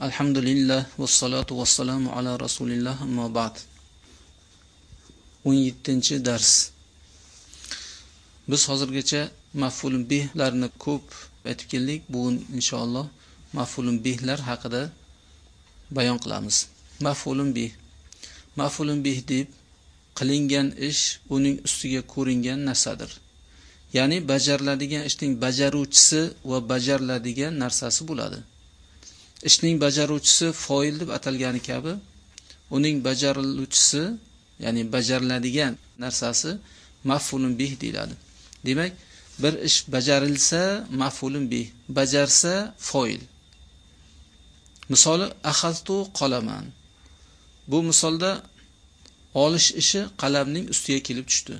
Alhamdulillah va salatu va vassalamu ala rasulillah amma ba'd. 17-dars. Biz hozirgacha maf'ulun bihlarni ko'p aytib keldik. Bugun inshaalloh maf'ulun bihlar haqida bayon qilamiz. Maf'ulun bih. Maf'ulun bih deb qilingan ish uning ustiga ko'ringan narsadir. Ya'ni bajariladigan ishning bajaruvchisi va bajariladigan narsasi bo'ladi. Ishning bajaruvchisi foil deb atalgani kabi uning bajariluvchisi ya'ni bajariladigan narsasi maf'ulun bih deyiladi. Demak bir ish bajarilsa maf'ulun bih bajarsa foil. Misoli axaltu qolaman bu misolda olish ishi qalamning ustiga kelib tushdi.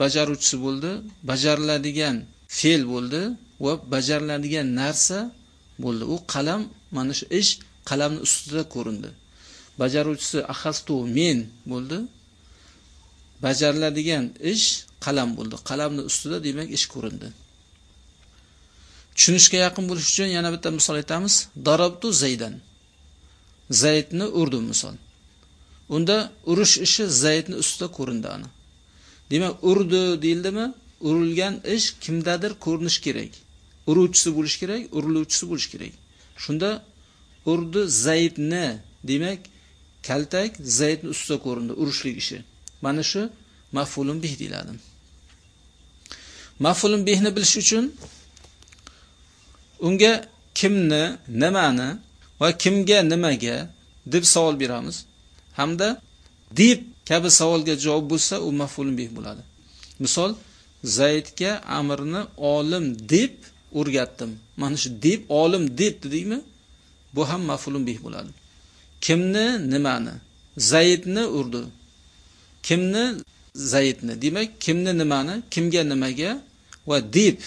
Bajaruvchisi bo'ldi bajariladigan fe'l bo'ldi va bajariladigan narsa bo'ldi. U qalam mana shu ish qalamni ustida ko'rindi. Bajaruvchisi ahastu men bo'ldi. Bajariladigan ish qalam bo'ldi. Qalamni ustida demak ish ko'rindi. Tushunishga yaqin bo'lish uchun yana bitta misol aytamiz. Darabtu zaydan. Zaydni urdim misol. Unda urish ishi zaydni ustida ko'rindi ana. Demak urdi deyildimi? Urilgan ish kimdadir ko'rinish kerak. Uruvchisi bo'lish kerak uriluvchisi bo'lish kerak. Shunda urdi zaydni demak kaltak zaydni ustida ko'rindi urushlik ishi. Mana shu maf'ulun bih deyiladi. Maf'ulun bihni bilish uchun unga kimni nimani va kimga nimaga deb savol beramiz. Hamda deb kabi savolga javob bo'lsa u maf'ulun bih bo'ladi. Misol zaydga amrni olim deb o'rgatdim. Mana shu deb olim deb dedikmi? Bu ham maf'ulun bih bo'ladi. Kimni nimani? Zaydni urdi. Kimni? Zaydni demak kimni nimani? Kimga nimaga? Va deb.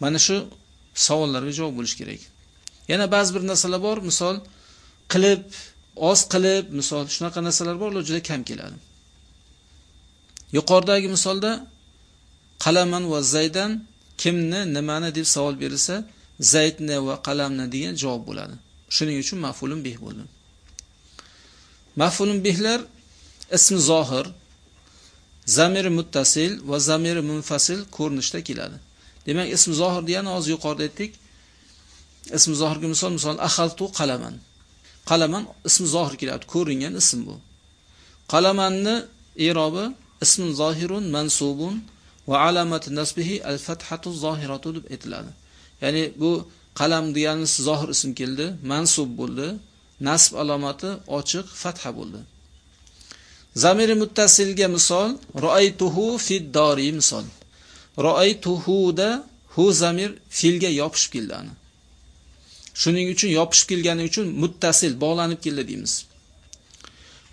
Mana shu savollarga javob bo'lish kerak. Yana ba'zi bir narsalar bor. Misol qilib oz qilib misol shunaqa narsalar bor ular juda kam keladi. Yuqoridagi misolda qalaman va zaydan kimni nimani deb savol berilsa zaydni va qalamni degan javob bo'ladi. Shuning uchun maf'ulun bih bo'ldi maf'ulun bihlar ismi zohir zamiri muttasil va zamiri munfasil ko'rinishda keladi. Demak ismi zohir degani hozir yuqorida aytdik. Ismi zohirga misol misol ahaltu qalaman. Qalaman ismi zohir keladi. Ko'ringan ism bu. Qalamanni irobi ismun zohirun mansubun. Va alamati nasbihi al fathatu zohiratu deb aytiladi. Ya'ni bu qalam degani zohir ism keldi mansub bo'ldi nasb alomati ochiq fatha bo'ldi. Zamiri muttasilga misol roaytuhu fid dori misol. Roaytuhuda hu zamir filga yopishib keldi ani shuning uchun yopishib kelgani uchun muttasil bog'lanib keldi deymiz.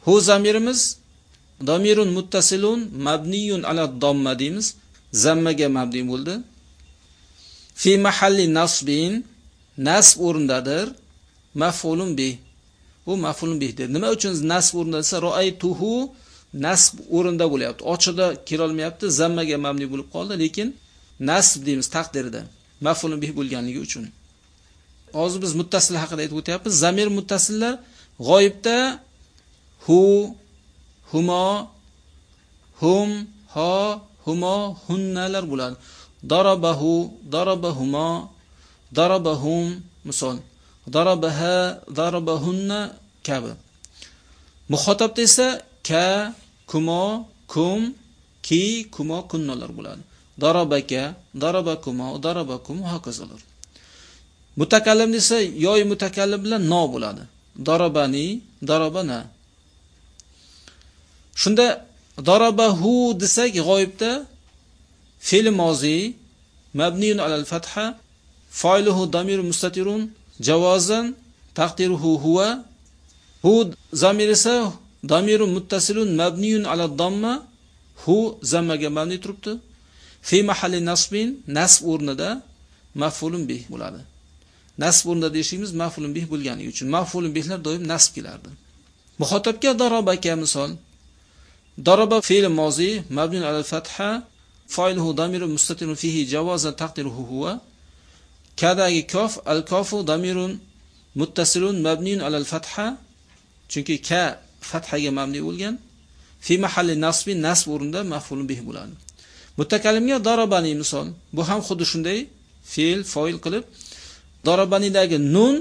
Hu zamirimiz domirun muttasilun mabniyun ala domma deymiz. Zammaga mabni bo'ldi. Fi mahalli nasbin nasb o'rindadir. Maf'ulun bih. Bu maf'ulun bihdir nima uchun nasb o'rinda desa roaytuhu nasb o'rinda bo'lyapti. Ochiqda kira olmayapti zammaga mabni bo'lib qoldi lekin nasb deymiz taqdirida maf'ulun bih bo'lganligi uchun. Hozir biz muttasil haqida aytib o'tyapmiz. Zamir muttasillar g'oyibda hu humo hum ho humo hunnalar bo'ladi darabahu darabahuma darabahum misol. Darabaha darabahunna kabi. Muxotabda esa ka kumo kum ki kumo kunnalar bo'ladi darabaka darabakumo darabakum hokazolar. Mutakallim desa yoy mutakallim bilan no bo'ladi. Darabani darabana. Shunda darabahu desak g'oyibda fe'l mozi mabniyun alal fatha foiluhu damir mustatirun javozan taqdiruhu huwa. Hu zamir esa damiru muttasilun mabniyun ala damma hu zammaga mabni turibdi. Fi mahalli nasbin nasb o'rnida maf'ulun bih bo'ladi. Nasb o'rnida deyishimiz maf'ulun bih bo'lganligi uchun. Maf'ulun bihlar doim nasb kelardi. Muxotobga darobaka misol. Daraba fe'l mozi mabnun ala fatha failuhu damiru mustatirun fihi javozan taqdiruhu huwa. Kadagi kaf al kafu damirun muttasilun mabnun alal fatha chunki ka fathaga mabni bo'lgan. Fi mahalli nasbi nasb o'rnida maf'ulun bih bo'ladi. Mutakallimga darabani misol bu ham xuddi shunday fe'l foil qilib darabanidagi nun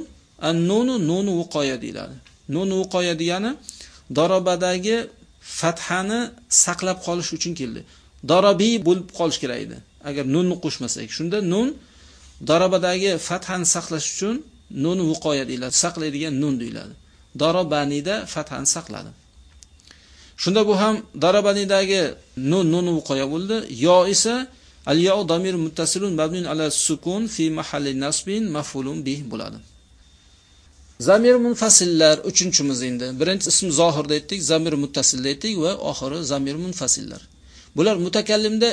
an nunu nunu vuqoya deyiladi. Nunu vuqoya degani darabadagi fathani saqlab qolish uchun keldi. Darobiy bo'lib qolish kerak edi. Agar nunni qo'shmasak shunda nun darabadagi fathani saqlash uchun nun vuqoya deyiladi saqlaydigan nun deyiladi. Darobanida fathani saqladi. Shunda bu ham darabanidagi nun nun vuqoya bo'ldi. Yo esa al yo damir muttasilun mabnun ala sukun fi mahalli nasbin maf'ulun bih bo'ladi. Zamir munfasillar uchinchimiz endi. Birinchi ism zohirda aytdik zamir muttasilda aytdik va oxiri zamir munfasillar. Bular mutakallimda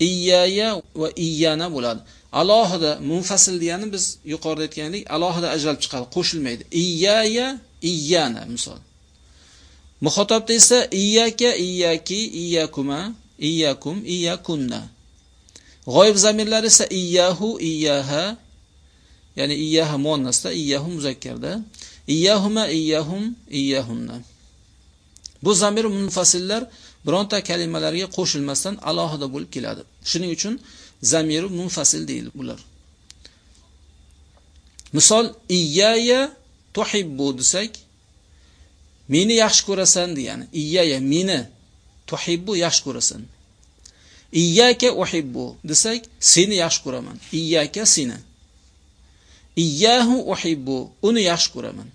iyaya va iyana bo'ladi. Alohida munfasil degani biz yuqorida aytgandik alohida ajralib chiqadi qo'shilmaydi. Iyaya iyana misol. Muxotobda esa iyaka iyaki iyakuma iyakum iyakunna. G'oyib zamirlar esa iyahu iyaha ya'ni iyyaha muannasda iyyahu muzakkarda iyyahuma iyyahum iyyahunna bu zamir munfasillar bironta kalimalarga qo'shilmasdan alohida bo'lib keladi. Shuning uchun zamir munfasil deyiladi bular. Misol iyyaya tuhibbu desak meni yaxshi ko'rasan degani. Iyyaya meni tuhibbu yaxshi ko'rasan. Iyyaka uhibbu desak seni yaxshi ko'raman. Iyyaka seni. Iyyahu uhibbu. Uni yaxshi ko'raman.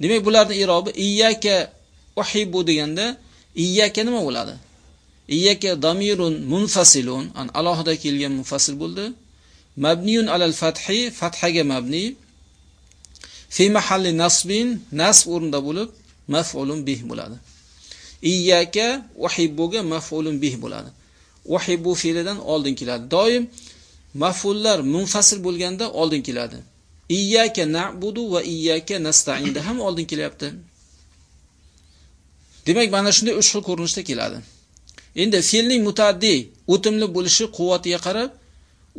Demak bularning irobi iyyaka uhibbu deganda iyyaka nima bo'ladi? Iyyaka damirun munfasilun. An alohida kelgan munfasil bo'ldi. Mabniyun alal fathi fathaga mabni. Fi mahalli nasbin nasb o'rnida bo'lib maf'ulun bih bo'ladi. Iyyaka uhibbuga maf'ulun bih bo'ladi. Uhibbu fe'lidan oldin keladi. Doim maf'ullar munfasil bo'lganda oldin keladi. Iyyaka na'budu va iyyaka nasta'inda ham oldin kelyapti. Demak mana shunday uch xil ko'rinishda keladi. Endi fe'lning mutaaddi o'timli bo'lishi quvvatiga qarab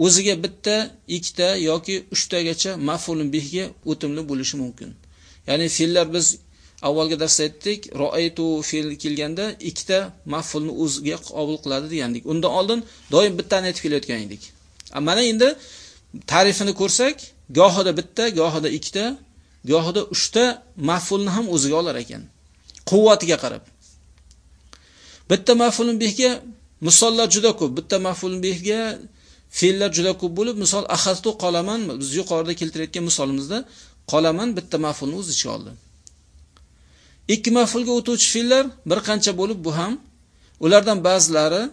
o'ziga bitta ikkita yoki uchtagacha maf'ulun bihga o'timli bo'lishi mumkin. Ya'ni fe'llar biz avvalgi darsda aytdik roaytu fe'l kelganda ikkita maf'ulni o'ziga qabul qiladi degandik. Undan oldin doim bittani aytib kelayotgan edik. Mana endi ta'rifini ko'rsak gohida bitta gohida ikkita gohida uchta maf'ulni ham o'ziga olar ekan. Quvvatiga qarab. Bitta maf'ulun bihga misollar juda ko'p. Bitta maf'ulun bihga fe'llar juda ko'p bo'lib misol axastu qolaman biz yuqorida keltirayotgan misolimizda qolaman bitta maf'ulni o'z ichiga oldi. Ikki maf'ulga o'tuvchi fe'llar bir qancha bo'lib bu ham ulardan ba'zilari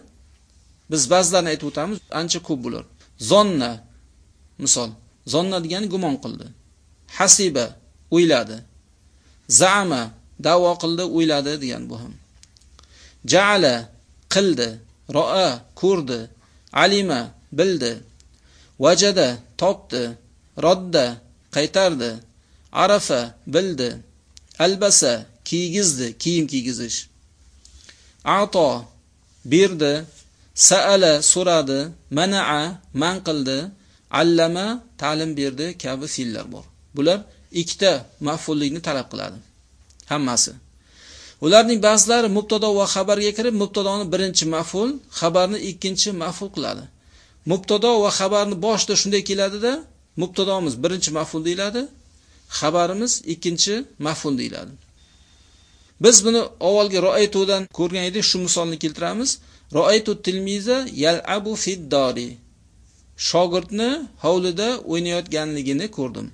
biz ba'zilarini aytib o'tamiz ancha ko'p bular zonna. Misol zonna degani gumon qildi. Hasiba o'yladi. Za'ama da'vo qildi o'yladi degan bu ham. Ja'ala qildi. Ro'a ko'rdi. Alima bildi. Vajada topdi. Rodda qaytardi. Arafa bildi. Albasa kiygizdi kiyim kiygizish. Ato berdi. Saala so'radi manaa man qildi allama ta'lim berdi kabi fe'llar bor. Bular ikkita maf'ullikni talab qiladi. Hammasi. Ularning ba'zilari mubtado va xabarga kirib mubtadoni birinchi maf'ul xabarni ikkinchi maf'ul qiladi. Mubtado va xabarni boshida shunday keladida mubtadomiz birinchi maf'ul deyiladi xabarimiz ikkinchi maf'ul deyiladi. Biz buni avvalgi roaytudan ko'rgan edik shu misolni keltiramiz. Roaytu tilmiza yalabu fiddori. Shogirdni hovlida o'ynayotganligini ko'rdim.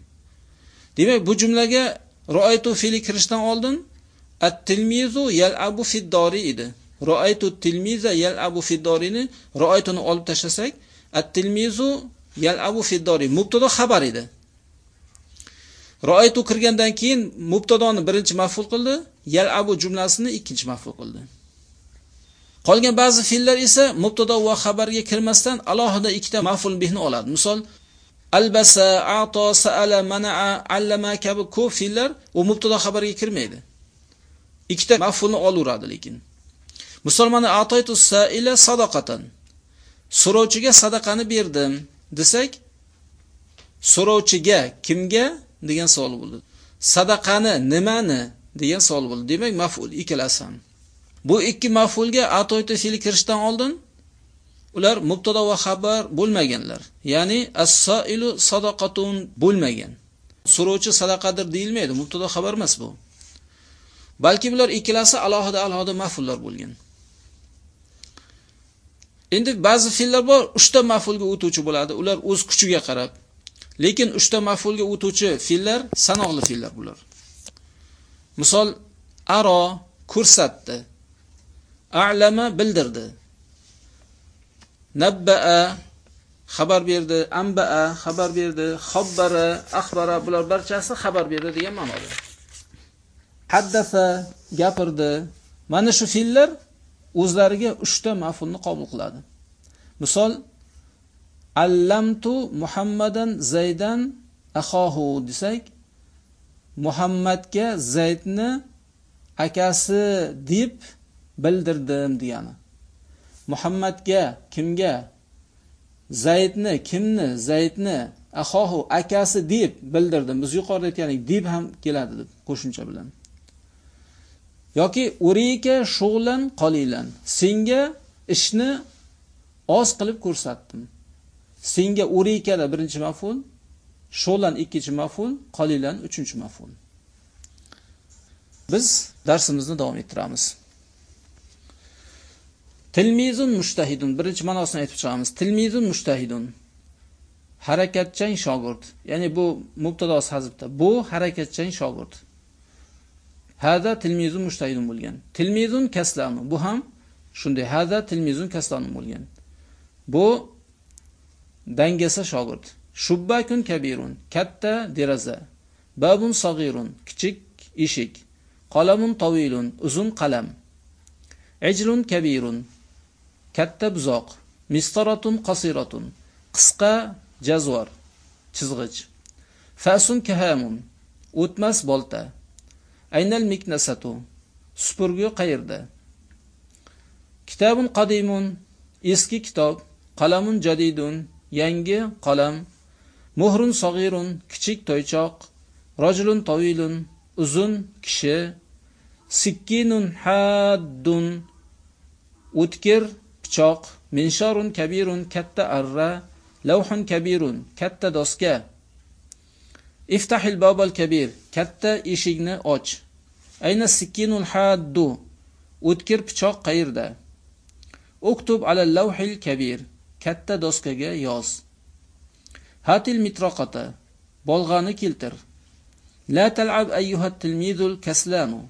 Demak bu jumlaga roaytu fe'li kirishdan oldin at-tilmizu yalabu fiddori edi. Roaytu tilmiza yalabu fiddorini roaytuni olib tashlasak at-tilmizu yalabu fiddori. Mubtado xabar edi. Roaytu kirgandan keyin mubtadoni birinchi maf'ul qildi yalabu jumlasini ikkinchi maf'ul qildi. Qolgan ba'zi fe'llar esa mubtado va xabarga kirmasdan alohida ikkita maf'ul bihni oladi. Misol albasa ato saala manaa allama kabi ko'p fe'llar u mubtado xabarga kirmaydi. Ikkita maf'ulni olaveradi lekin. Misol mana atoytu saila sadaqatan. So'rovchiga sadaqani berdim desak so'rovchiga kimga degan savol bo'ldi. Sadaqani nimani degan savol bo'ldi. Demak maf'ul ikkalasi ham. Bu ikki maf'ulga atoyta fe'li kirishdan oldin ular mubtado va xabar bo'lmaganlar. Ya'ni as-soilu sadaqatun bo'lmagan. So'rovchi sadaqadir deyilmaydi mubtado xabar emas bu. Balki bular ikkalasi alohida alohida maf'ullar bo'lgan. Endi ba'zi fe'llar bor 3 ta maf'ulga o'tuvchi bo'ladi. Ular o'z kuchiga qarab. Lekin 3 ta maf'ulga o'tuvchi fe'llar sanoqli fe'llar bular. Misol aro ko'rsatdi a'lama bildirdi. Nabbaa xabar berdi ambaa xabar berdi xobbara axbara bular barchasi xabar berdi degan ma'noda haddasa gapirdi. Mana shu fe'llar o'zlariga 3 ta maf'ulni qabul qiladi. Misol allamtu muhammadan zaydan axohu desak muhammadga zaydni akasi deb bildirdim degani. Muhammadga kimga? Zaydni kimni? Zaydni ahohu akasi deb bildirdim. Biz yuqorida aytganik deb ham keladi deb qo'shimcha bilan. Yoki urika shug'lan qolilan. Senga ishni oz qilib ko'rsatdim. Senga urikada birinchi maf'ul shug'lan ikkinchi maf'ul qolilan uchinchi maf'ul. Biz darsimizni davom ettiramiz. Tilmizun mushtahidun birinchi ma'nosini aytib chiqamiz. Tilmizun mushtahidun harakatchan shogird. Ya'ni bu mubtadosi hazbda bu harakatchan shogird. Hada tilmizun mushtahidun bo'lgan. Tilmizun kaslanu. Bu ham shunday. Hada tilmizun kaslanu bo'lgan. Bu dangasa shogird. Shubbakun kabirun. Katta deraza. Babun sag'irun. Kichik eshik. Qalamun tavilun uzun qalam. İjlun kabirun katta buzoq. Mistaratun qasiratun. Qisqa jazvar chizg'ich. Fasun kahamun. O'tmas bolta. Aynal miknasatu. Supurgi qayerda? Kitabun qadimun. Eski kitob. Qalamun jadidun. Yangi qalam. Muhrun sag'irun. Kichik toychoq. Rajulun tawilun, uzun kishi. Sikkinun haddun. O'tkir pichoq minshorun kabirun katta arra lavhun kabirun katta doska iftahil babal kabir katta eshikni och ayna sikkinul haddu o'tkir pichoq qayerda uktub ala lavhil kabir katta doskaga yoz hatil mitroqata bolg'ani keltir la talab ayyuha tilmizul kaslanu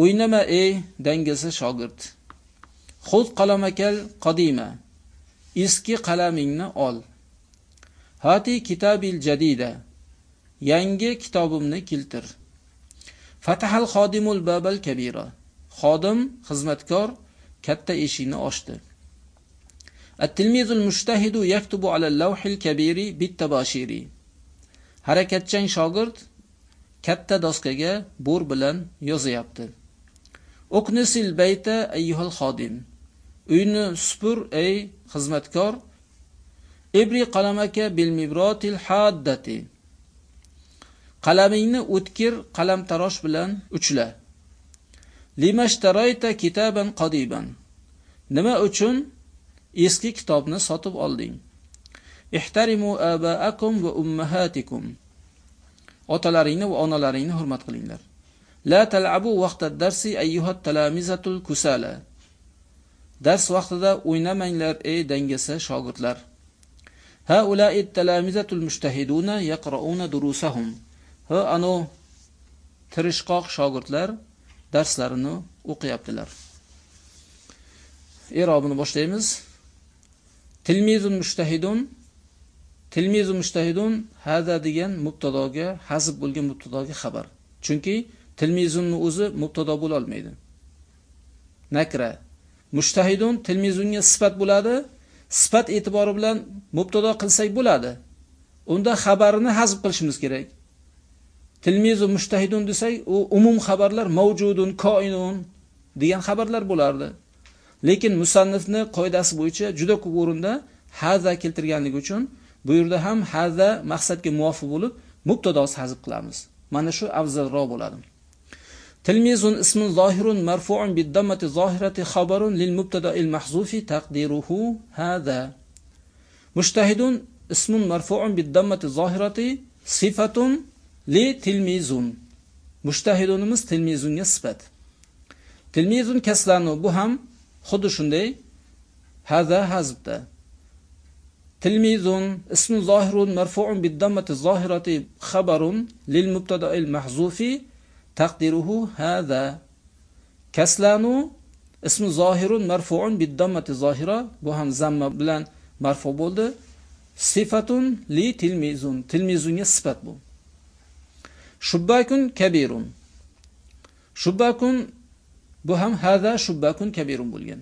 o'ynama ey dangasa shogird Xud qalamakal qadima. Eski qalamingni ol. Hati kitabil jadida. Yangi kitobimni keltir. Fatahal xodimul babal kabira. Xodim, xizmatkor katta eshikni ochdi. At-tilmizul mushtahidu yaktubu ala al-lawhil kabiri bit-tabashiri. Harakatchan shogird katta doskaga bor bilan yozyapti. Uqnisil bayta ayyuhal xodim. Uyni supur ey xizmatkor. Ibri qalamaka bil mibrotil haddati. Qalamingni o'tkir qalamtarosh bilan uchla. Limashtarayta kitaban qadiban. Nima uchun? Eski kitobni sotib olding. Ihtarimu abaakum va ummahatikum. Otalaringni va onalaringni hurmat qilinglar. La talabu vaqta darsi ayyuhat talamizatul kusala. Dars vaqtida o'ynamanglar ey dangasa shogirdlar. Ha ulai talamizatul mujtahiduna yaqrauna durusahum. Ha ano tirishqoq shogirdlar darslarini o'qiyaptilar. Irobini boshlaymiz. Tilmizun mujtahidun Tilmizu mujtahidun hada degan mubtadoga hazb bo'lgan mubtadoga xabar. Chunki tilmizunni o'zi mubtado bo'la olmaydi. Nakra Mushtahidun tilmizunga sifat bo'ladi. Sifat e'tibori bilan mubtado qilsak bo'ladi. Unda xabarini hazb qilishimiz kerak. Tilmizu mushtahidun desak, u umum xabarlar mavjudun, koinun degan xabarlar bo'lardi. Lekin musannifni qoidasi bo'yicha juda ko'p o'rinda haza keltirganligi uchun bu yerda ham haza maqsadga muvofiq bo'lib mubtadosi hazb qilamiz mana shu afzalroq bo'ladi تلميذ اسم ظاهر مرفوع بالضمة الظاهرة خبر للمبتدأ المحذوف تقديره هذا. مجتهد اسم مرفوع بالضمة الظاهرة صفة لتلميذ. مجتهد مس تلميذ يثبت تلميذ كسلان بهم خدشون دي هذا هزبت تلميذ اسم ظاهر مرفوع بالضمة الظاهرة خبر للمبتدأ المحذوف تقديره هذا. كسلانو اسم ظاهر مرفوع بالضمة الظاهرة بوهم زم بلن مرفوع بولد. صفة لي تلميزون تلميزون يصفت بو شباكن كبيرون شباكن هذا شباك كبير بولين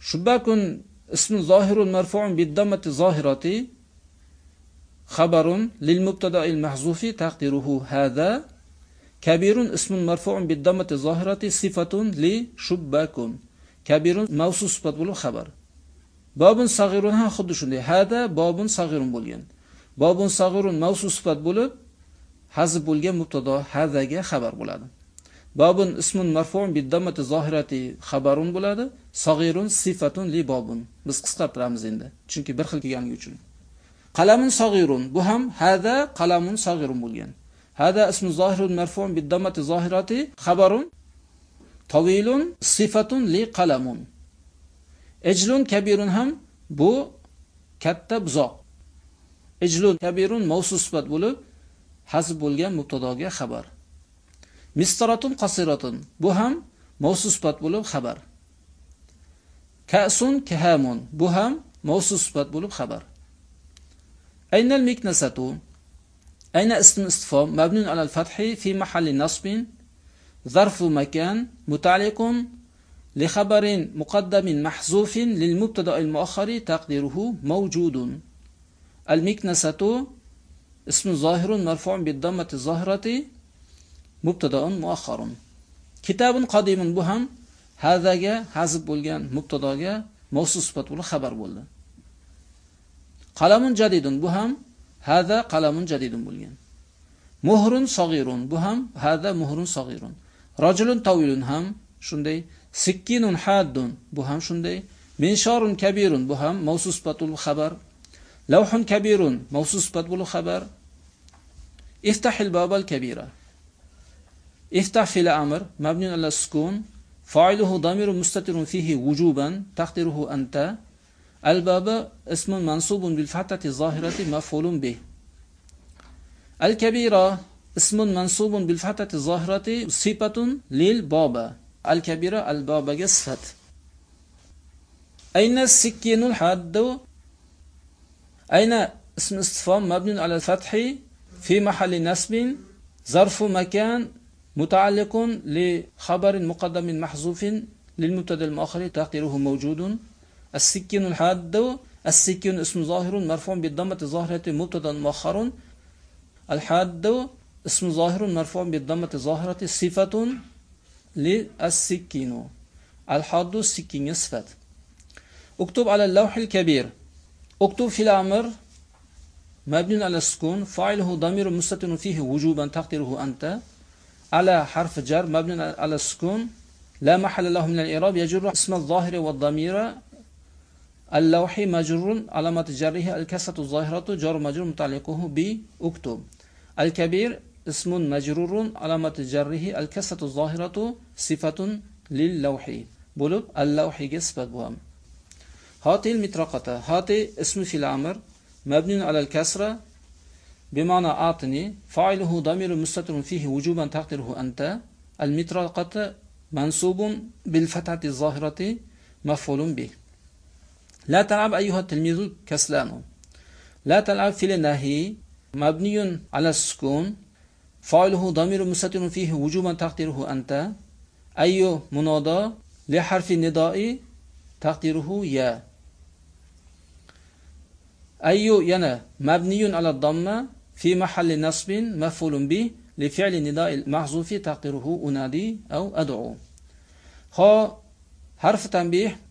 شباكن اسم ظاهر مرفوع بالضمة الظاهرة. خبر للمبتدأ المحذوف تقديره هذا. Kabirun ismun marfu'un bid-dammati zohirati sifatun li shubbakum. kabirun mavsu sifat bo'lib xabar Bobun sag'irun ham xuddi shunday. Hada bobun sag'irun bo'lgan. Bobun sag'irun mavsu sifat bo'lib, hazb bo'lgan mubtado hadaga xabar bo'ladi. Bobun ismun marfu'un bid-dammati zohirati xabarun bo'ladi. Sag'irun sifatun li bobun. Biz qisqartiramiz endi, chunki bir xil kelganligi uchun. Qalamun sag'irun bu ham hada qalamun sag'irun bo'lgan. هذا اسم ظاهر مرفوع بالضمة ظاهرة خبر طويل صفة لقلم. أجل كبير هم بو كتب زا أجل كبير موصوص بد بولو حسب بولغن مبتداغي خبر. مستراتون قصيرة بو هم موصوص بد خبر. كأس كهام بو هم موصوص بد خبر. أين المكنسة؟ أين اسم استفهام؟ مبني على الفتح في محل نصب ظرف مكان متعلق لخبر مقدم محذوف للمبتدأ المؤخر تقديره موجود. المكنسة اسم ظاهر مرفوع بالضمة الظاهرة مبتدأ مؤخر. كتاب قديم بهم هذا جا حزب بولجان مبتدأ موصوص بطول خبر بولجان قلم جديد بهم هذا قلم جديد بولغان. مهر صغير بو هم هذا مهر صغير رجل طويل هم شندي سكين حاد بو هم شندي منشار كبير بو هم موصوص بطول خبر لوح كبير موسوس بطول خبر افتح الباب الكبير. افتح في الأمر مبني على السكون. فاعله ضمير مستتر فيه وجوبا تقدره أنت. الباب اسم منصوب بالفتحة الظاهرة مفعول به. الكبيرة اسم منصوب بالفتحة الظاهرة صفة للبابا الكبيرة البابا صفة أين السكين الحاد؟ أين اسم استفهام مبني على الفتح؟ في محل نسب. ظرف مكان متعلق لخبر مقدم محذوف للمبتدأ المؤخر تقديره موجود. السكين الحاد السكين اسم ظاهر مرفوع بالضمة الظاهرة مبتدأ مؤخر. الحاد اسم ظاهر مرفوع بالضمة الظاهرة صفة للسكين. الحد السكين صفت اكتب على اللوح الكبير. اكتب في الأمر مبني على السكون. فاعله ضمير مستتر فيه وجوبا تقديره أنت. على حرف جر مبني على السكون. لا محل له من الإعراب. يجر اسم الظاهر والضمير اللوح مجرور علامة جره الكسرة الظاهرة جر مجرور متعلقه بأكتب. الكبير اسم مجرور علامة جره الكسرة الظاهرة صفة للوح. بولب اللوح صفة بهم هاتي المطرقة هاتي اسم في الأمر مبني على الكسرة. بمعنى أعطني فاعله ضمير مستتر فيه وجوبا تقدره أنت. المطرقة منصوب بالفتحة الظاهرة مفعول به. لا تلعب أيها التلميذ كسلان. لا تلعب في النهي. مبني على السكون. فاعله ضمير مستتر فيه وجوبا تقديره أنت. أي منادى لحرف النداء تقديره يا. أي ينا. مبني على الضمة في محل نصب مفعول به لفعل النداء المحذوف تقديره أنادي أو أدعو. ها حرف تنبيه.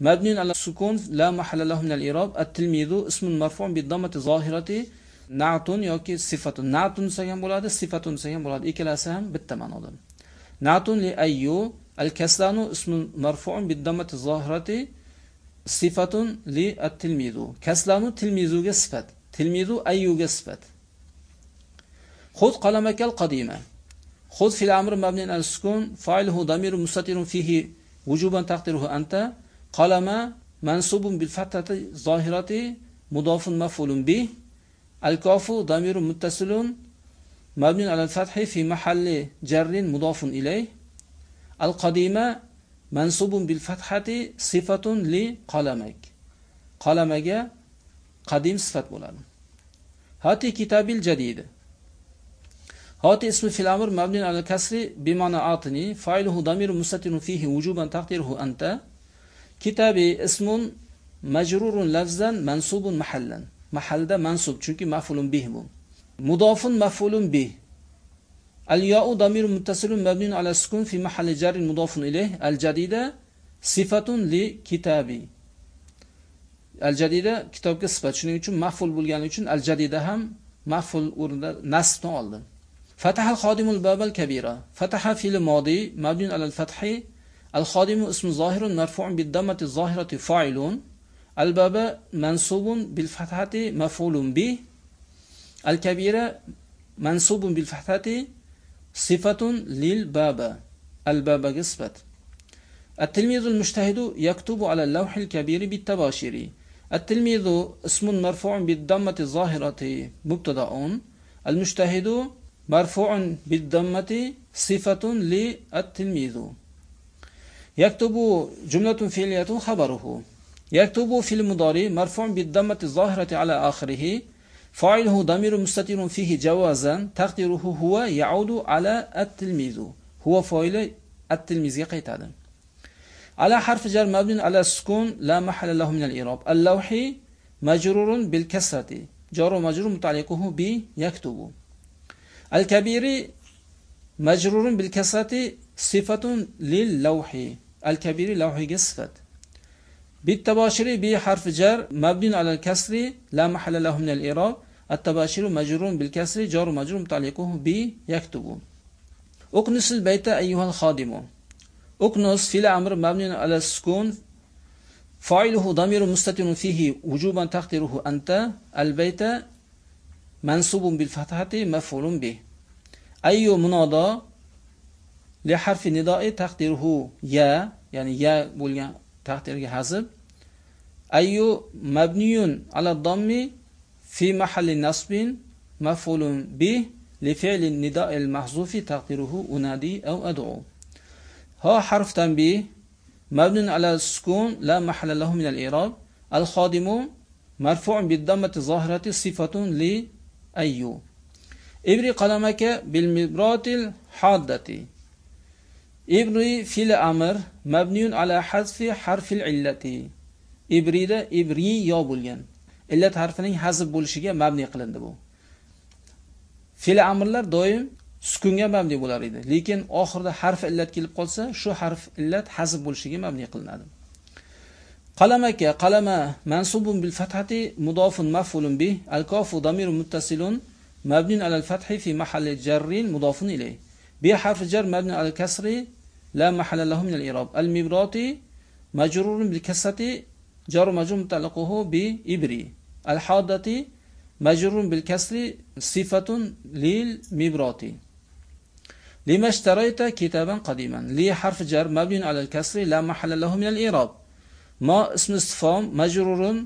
مبني على السكون لا محل له من الإيراب التلميذ اسم مرفوع بالضمة الظاهره نعت يوكي صفة. نعت سيهم بولاد صفة سيهم بولاد. إكلا سهم بالتمان أضل نعت لأي الكسلان اسم مرفوع بالضمة الظاهره صفة للتلميذ. كسلان تلميذ صفة تلميذ أي صفة خذ قلمك القديمة خذ في الأمر مبني على السكون. فاعله ضمير مستتر فيه. وجوبا تقدره أنت. قلم منصوب بالفتحة الظاهرة مضاف مفعول به. الكاف ضمير متصل مبني على الفتح في محل جر مضاف إليه. القديمة منصوب بالفتحة صفة لقلمك. قلمك قديم صفة بولاد هاتي كتاب الجديد. هاتي اسم في الأمر مبني على الكسر بمعنى أعطني. فاعله ضمير مستتر فيه وجوبا تقديره أنت. كتابي اسم مجرور لفظا منصوب محلا محل منصوب chunki maf'ulun bih bu mudofun maf'ulun bih الياء ضمير متصل مبني على السكون في محل جر مضاف إليه الجديدة صفة لكتابي الجديدة kitobga sifat shuning uchun maf'ul bo'lgani uchun al-jadida ham maf'ul o'rnida nasbni oldi فتح الخادم الباب الكبيرة فتح في الماضي مبني على الفتح الخادم اسم ظاهر مرفوع بالضمة الظاهرة فاعل الباب منصوب بالفتحة مفعول به الكبيرة منصوب بالفتحة صفة للباب الباب صفة التلميذ المجتهد يكتب على اللوح الكبير بالتباشير. التلميذ اسم مرفوع بالضمة الظاهرة مبتدأ. المجتهد مرفوع بالضمة صفة للتلميذ. يكتب جملة فعلية خبره. يكتب في المضارع مرفوع بالضمة الظاهرة على آخره. فاعله ضمير مستتر فيه جوازا تقديره هو يعود على التلميذ. هو فاعل التلميذ يقيتاد على حرف جر مبني على السكون لا محل له من الإعراب. اللوح مجرور بالكسرة. جار مجرور متعلقه ب يكتب. الكبير مجرور بالكسرة صفة للوح. الكبير لوح صفة بالتباشر بحرف جر مبني على الكسر لا محل له من الإعراب. التباشر مجرور بالكسر جار مجرور متعلقه ب يكتب. اكنس البيت أيها الخادم. اكنس في الأمر مبني على السكون. فاعله ضمير مستتر فيه وجوبا تقديره أنت. البيت منصوب بالفتحة مفعول به. أي منادى لحرف نداء تقديره يا. ya'ni ya bo'lgan taqdirga hazb ayyu mabniyun ala dammi fi mahalli nasbin maf'ulun bih li fi'li nida'il mahzufi taqdiruhu unadi aw ad'u ha harf tanbih مبني على السكون لا محل له من الإعراب الخادم مرفوع بالضمة الظاهرة صفة لأيو ابري قلمك بالمبرات الحادة ibri fil amr mabniun ala hazfi harfil illati. Ibrida ibri yo bo'lgan. Illat harfining hazb bo'lishiga mabni qilindi bu. Fe'l amrlar doim sukunga mabni bo'lar edi. Lekin oxirida harf illat kelib qolsa shu harf illat hazb bo'lishiga mabni qilinadi. Qalamaka qalama mansubun bil fathati mudofun maf'ulun bih al-kafu damirun muttasilun mabniun ala al fathi fi mahalli jarrin mudofun ilayh. Bi harfi jar mabni ala kasri i'rab al mibrati majrurun bil kasrati jar majrur mutallaqahu bi ibri al hadati مجرور بالكسر صفة للمبرات لما اشتريت كتابا قديما. لي حرف جر مبني على الكسر لا محل له من الإعراب ما اسم استفهام مجرور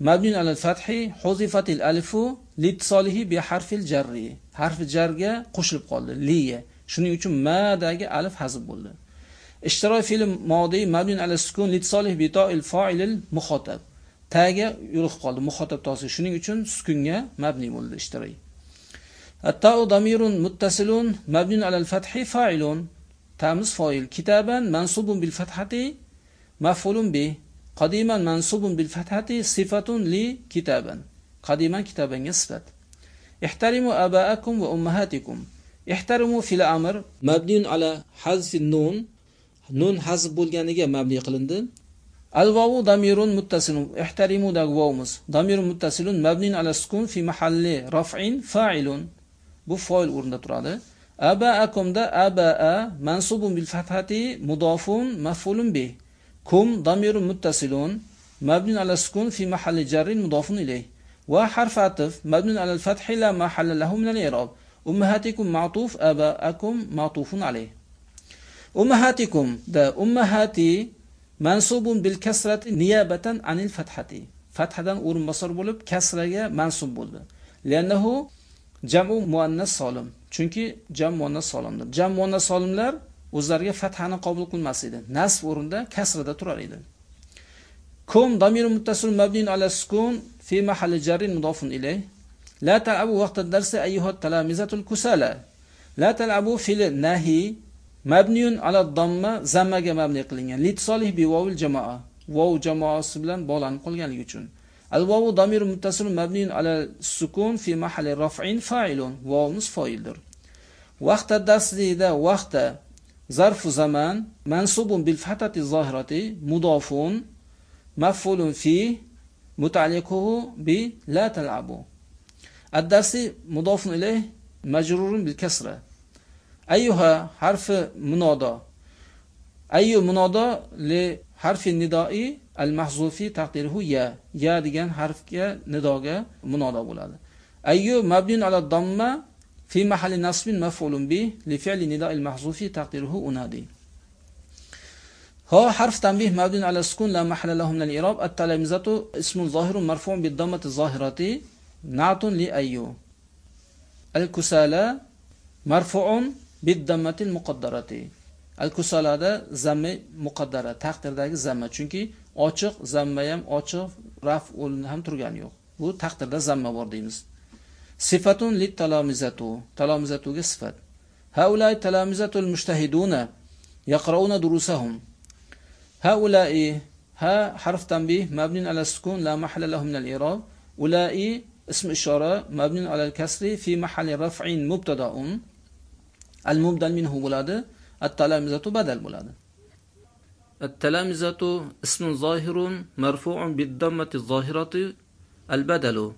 مبني على الفتح. حذفت الألف لاتصاله بحرف الجر. حرف جر qo'shilib qoldi liya shuning uchun madagi alif hazb bo'ldi. اشترى فعل ماضي مبني على السكون لاتصاله بتاء الفاعل المخاطب taga yo'liqib qoldi muxotab tosi. Shuning uchun sukunga mabni bo'ldi ishtiroy. التاء ضمير متصل مبني على الفتح فاعل تامس فاعل كتابا منصوب بالفتحة مفعول به قديما منصوب بالفتحة صفة لكتابا قديما كتابا صفة احترموا آباءكم وأمهاتكم احترموا في الأمر. مبني على حذف النون. نون حذف بولغانيجا مبني قلندي الواو ضمير متصل. احترموا دا واومز ضمير متصل مبني على السكون في محل رفع فاعل. bu foil o'rnida turadi abaakumda abaa mansubun منصوب بالفتحة مضاف مفعول به. كم ضمير متصل مبني على السكون في محل جر مضاف إليه. وحرف عطف مبني على الفتح لا محل له من الإعراب. Ummahatikum ma'tuf abaakum ma'tufun alayh. Ummahatikum da ummahati mansubun bil kasrati niyabatan anil fathati. Fathadan o'rin o'rinbosar bo'lib kasraga mansub bo'ldi. Li'annahu jam'u muannas solim. Chunki jam muannas solimdir. Jam muannas solimlar o'zlariga fathani qabul qilmas edi. Nasb o'rinda kasrada turar edi. Kum damir muttasil mabniun ala sukun fi mahalli jarrin mudofun ilayh. لا تلعبوا وقت الدرس أيها التلامذة الكسالى. لا تلعبوا في النهي مبني على الضمة زمجة مبني قلنجان لتصالح بواو الجماعة. واو جماعة سبلان بولان قلنجان يجون الواو ضمير متصل مبني على السكون في محل رفع فاعل. واو نصف فاعلدر وقت الدرس إذا وقت ظرف زمان منصوب بالفتحة الظاهرة مضاف مفعول فيه متعلقه بلا تلعبوا. الدرسي مضاف إليه مجرور بالكسرة. أيها حرف منادى أي منادى لحرف ندائي المحزوفي تقديره يا. يا ديجان حرف كا نداغة منادى بولاد. أي مبني على الضمة في محل نصب مفعول به لفعل نداء المحزوفي تقديره أنادي. ها حرف تنبيه مبني على السكون لا محل له من الإراب التلامذة اسم ظاهر مرفوع بالضمة الظاهرة. نعت لأيو. الكسالة مرفوع بالضمة المقدرة. الكسالة ده زم مقدرة. تقدر ده زم چونك açık زم يم açık رف هم ترغان يوك بو تقدر ده زم بار ديمز صفة للتلامزتو تلامزتو جه صفة هؤلاء تلامزتو المشتهدون يقرؤون دروسهم. هؤلاء ها حرف تنبيه مبني على السكون لا محل له من الإيراب أولئي اسم إشارة مبني على الكسر في محل رفع مبتدا المبدل منه ولادة التلامذة بدل ولادة التلامذة اسم ظاهر مرفوع بالضمة الظاهرة البدل.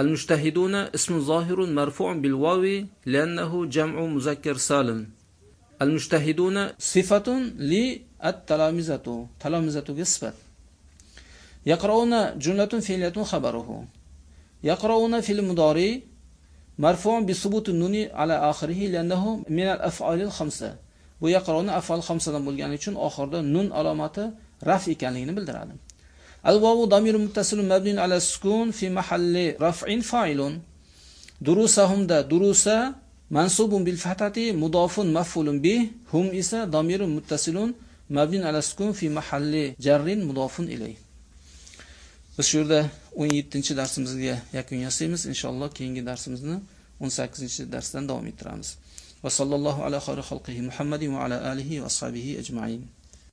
المجتهدون اسم ظاهر مرفوع بالواو لأنه جمع مذكر سالم. المجتهدون صفة للتلامذة تلامذة نسبة يقرؤون جملة فعلية خبره. يقرؤون في المضارع مرفوع بثبوت النون على آخره لأنه من الأفعال الخمسة bu yaqroni afal xamsadan bo'lgani uchun oxirida nun alomati raf ekanligini bildiradi al vavu damir muttasilun mabnin ala sukun fi mahalli raf'in fa'ilun durusahumda durusa mansubun bil fathati mudofun maf'ulun bih hum esa damirun muttasilun mabnin ala sukun fi mahalli jarrin mudofun ilay biz shu yerda 17 darsimizga yakun yasaymiz. Inshaalloh keyingi darsimizni 18 darsdan davom ettiramiz. Va sallallohu ala xayri xalqihi muhammadin va ala alihi va ashabihi ajmain.